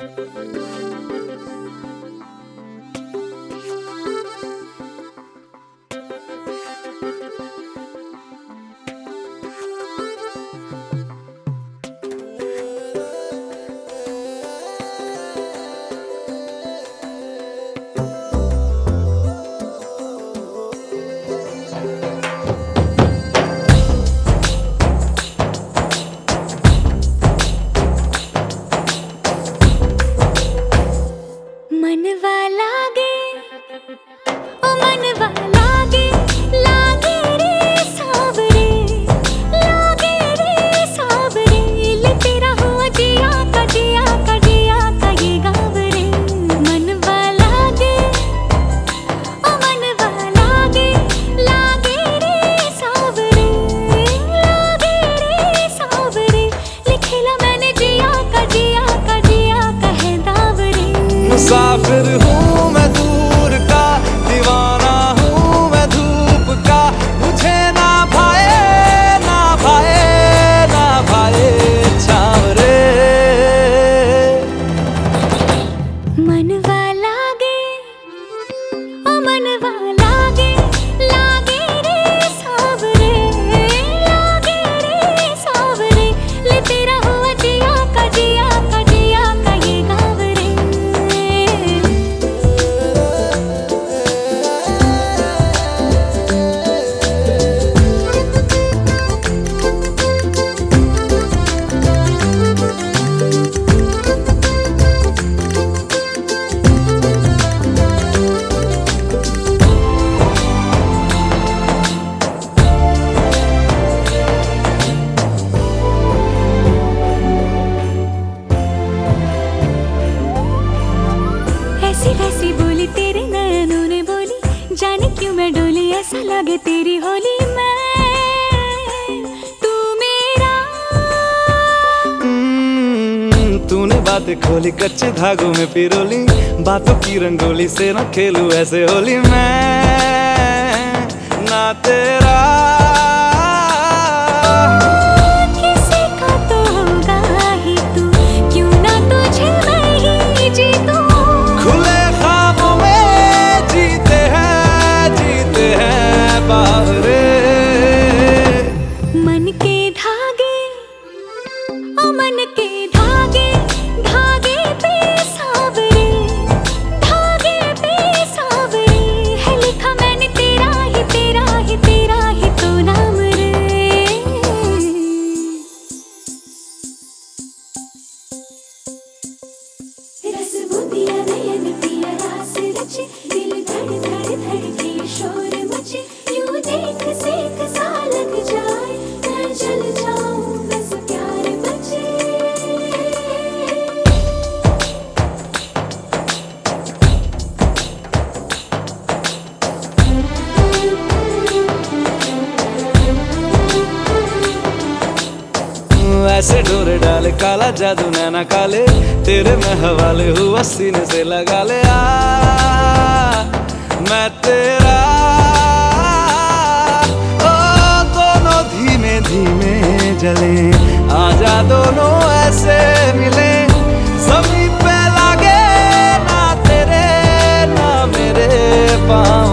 Música मनवा लागे डोली लगे तेरी होली में? तू मेरा। हम्म, तूने बातें खोली कच्चे धागों में पिरोली बातों की रंगोली से ना खेलू ऐसे होली मैं। ना तेरा। दिल धड़ धड़ धड़के शोर मचे। यूँ देख सा ऐसे डोरे डाले, काला जादू नैना काले, तेरे में हवाले हुआ सीने से लगा ले। आ, मैं तेरा, ओ, दोनों धीमे धीमे जले। जा दोनों ऐसे मिले समीप पे लागे ना तेरे, ना मेरे पाँव